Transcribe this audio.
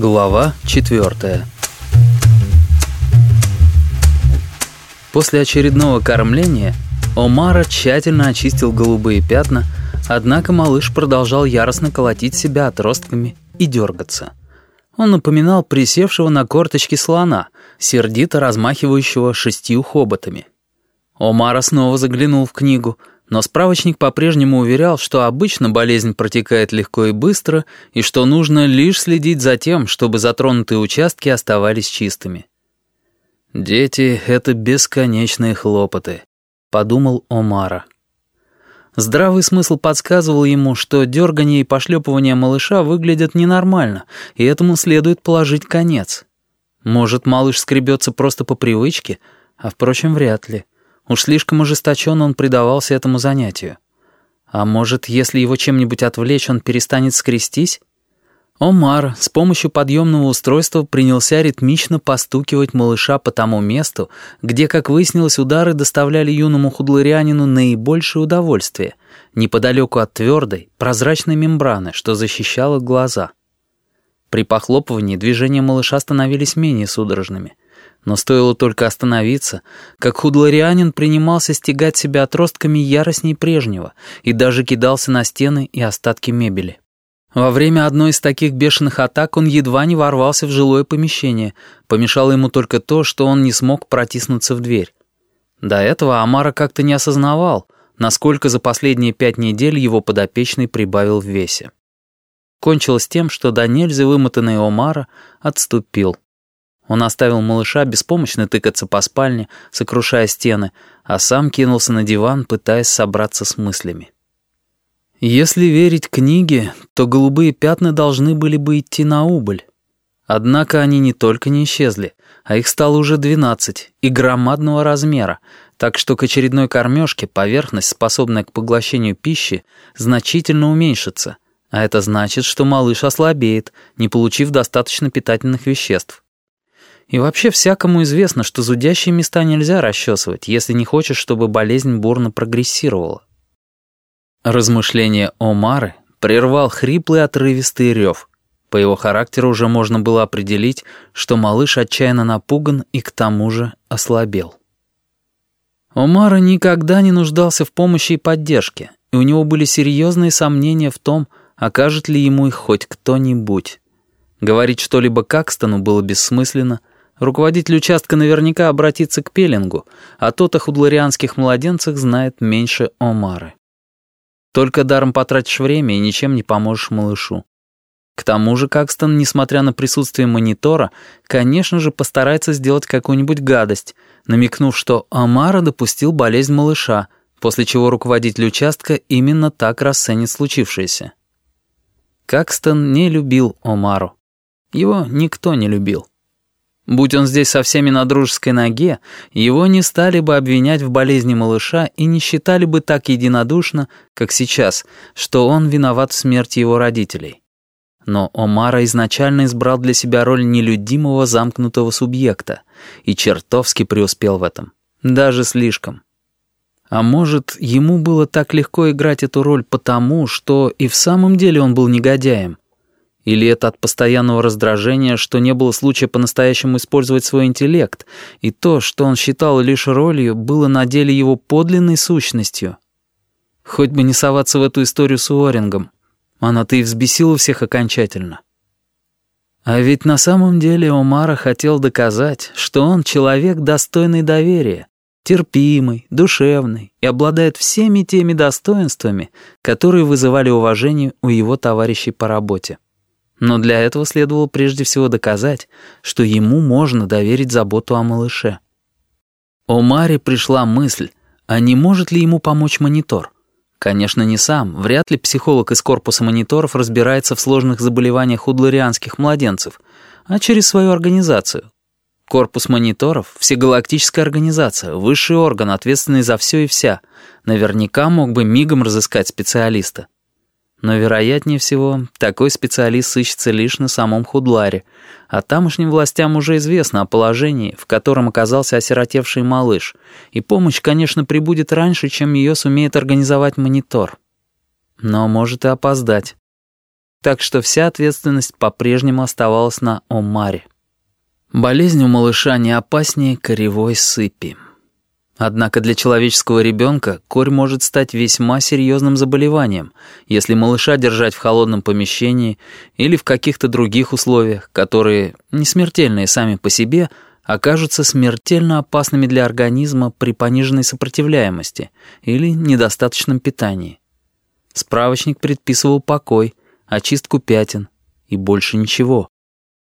Глава четвертая. После очередного кормления Омара тщательно очистил голубые пятна, однако малыш продолжал яростно колотить себя отростками и дергаться. Он напоминал присевшего на корточки слона, сердито размахивающего шестью хоботами. Омара снова заглянул в книгу — но справочник по-прежнему уверял, что обычно болезнь протекает легко и быстро, и что нужно лишь следить за тем, чтобы затронутые участки оставались чистыми. «Дети — это бесконечные хлопоты», — подумал Омара. Здравый смысл подсказывал ему, что дергание и пошлепывание малыша выглядят ненормально, и этому следует положить конец. Может, малыш скребется просто по привычке, а, впрочем, вряд ли. Уж слишком ожесточенно он предавался этому занятию. А может, если его чем-нибудь отвлечь, он перестанет скрестись? Омар с помощью подъемного устройства принялся ритмично постукивать малыша по тому месту, где, как выяснилось, удары доставляли юному худларианину наибольшее удовольствие, неподалеку от твердой, прозрачной мембраны, что защищало глаза. При похлопывании движения малыша становились менее судорожными. Но стоило только остановиться, как худларианин принимался стегать себя отростками яростней прежнего и даже кидался на стены и остатки мебели. Во время одной из таких бешеных атак он едва не ворвался в жилое помещение, помешало ему только то, что он не смог протиснуться в дверь. До этого Амара как-то не осознавал, насколько за последние пять недель его подопечный прибавил в весе. Кончилось тем, что до нельзя вымотанный Омара отступил. Он оставил малыша беспомощно тыкаться по спальне, сокрушая стены, а сам кинулся на диван, пытаясь собраться с мыслями. Если верить книге, то голубые пятна должны были бы идти на убыль. Однако они не только не исчезли, а их стало уже двенадцать и громадного размера, так что к очередной кормежке поверхность, способная к поглощению пищи, значительно уменьшится, а это значит, что малыш ослабеет, не получив достаточно питательных веществ. И вообще всякому известно, что зудящие места нельзя расчесывать, если не хочешь, чтобы болезнь бурно прогрессировала. Размышление Омары прервал хриплый отрывистый рев. По его характеру уже можно было определить, что малыш отчаянно напуган и к тому же ослабел. Омара никогда не нуждался в помощи и поддержке, и у него были серьезные сомнения в том, окажет ли ему их хоть кто-нибудь. Говорить что-либо Какстону было бессмысленно, Руководитель участка наверняка обратится к Пеллингу, а тот о худларианских младенцах знает меньше Омары. Только даром потратишь время и ничем не поможешь малышу. К тому же Какстон, несмотря на присутствие монитора, конечно же постарается сделать какую-нибудь гадость, намекнув, что Омара допустил болезнь малыша, после чего руководитель участка именно так расценит случившееся. Какстон не любил Омару. Его никто не любил. Будь он здесь со всеми на дружеской ноге, его не стали бы обвинять в болезни малыша и не считали бы так единодушно, как сейчас, что он виноват в смерти его родителей. Но Омара изначально избрал для себя роль нелюдимого замкнутого субъекта и чертовски преуспел в этом. Даже слишком. А может, ему было так легко играть эту роль потому, что и в самом деле он был негодяем, или это от постоянного раздражения, что не было случая по-настоящему использовать свой интеллект, и то, что он считал лишь ролью, было на деле его подлинной сущностью? Хоть бы не соваться в эту историю с Уорингом. Она-то и взбесила всех окончательно. А ведь на самом деле Омара хотел доказать, что он человек, достойный доверия, терпимый, душевный и обладает всеми теми достоинствами, которые вызывали уважение у его товарищей по работе. Но для этого следовало прежде всего доказать, что ему можно доверить заботу о малыше. О Маре пришла мысль, а не может ли ему помочь монитор? Конечно, не сам. Вряд ли психолог из корпуса мониторов разбирается в сложных заболеваниях худларианских младенцев, а через свою организацию. Корпус мониторов — всегалактическая организация, высший орган, ответственный за все и вся. Наверняка мог бы мигом разыскать специалиста. Но, вероятнее всего, такой специалист сыщется лишь на самом Худларе, а тамошним властям уже известно о положении, в котором оказался осиротевший малыш, и помощь, конечно, прибудет раньше, чем ее сумеет организовать монитор. Но может и опоздать. так что вся ответственность по-прежнему оставалась на Омаре. Болезнь у малыша не опаснее коревой сыпи. Однако для человеческого ребенка корь может стать весьма серьезным заболеванием, если малыша держать в холодном помещении или в каких-то других условиях, которые, не смертельные сами по себе, окажутся смертельно опасными для организма при пониженной сопротивляемости или недостаточном питании. Справочник предписывал покой, очистку пятен и больше ничего.